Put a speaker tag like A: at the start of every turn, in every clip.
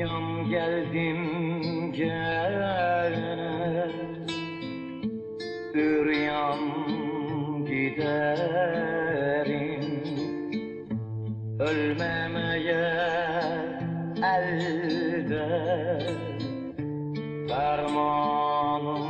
A: Geldim gene Üryan giderim. Ölmemeye elde Fermanım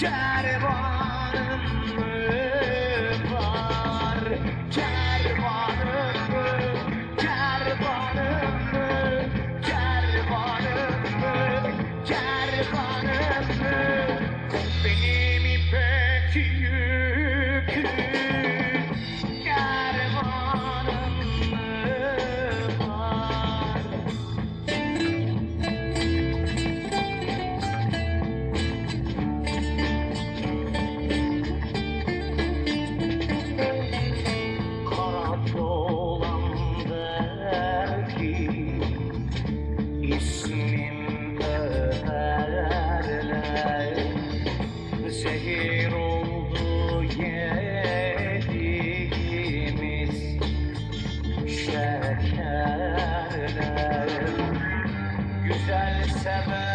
A: Çare var? Cause I just